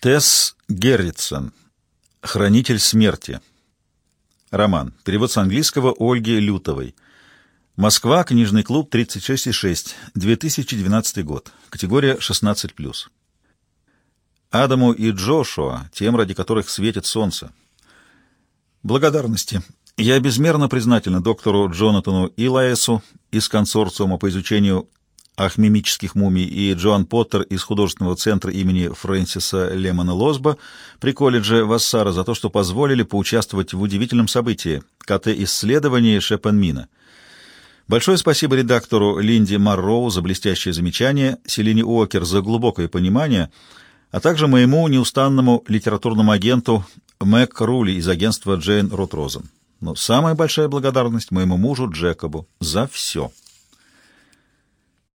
Тесс Герритсон. Хранитель смерти. Роман. Перевод с английского Ольги Лютовой. Москва. Книжный клуб 36,6. 2012 год. Категория 16+. Адаму и Джошуа, тем, ради которых светит солнце. Благодарности. Я безмерно признательна доктору Джонатану Илаесу из консорциума по изучению ахмимических мумий и Джоан Поттер из художественного центра имени Фрэнсиса Лемона Лосба при колледже Вассара за то, что позволили поучаствовать в удивительном событии КТ-исследовании Шепенмина. Большое спасибо редактору Линди Марроу за блестящее замечание, Селине Уокер за глубокое понимание, а также моему неустанному литературному агенту Мэг Рули из агентства Джейн Ротрозен. Но самая большая благодарность моему мужу Джекобу за все.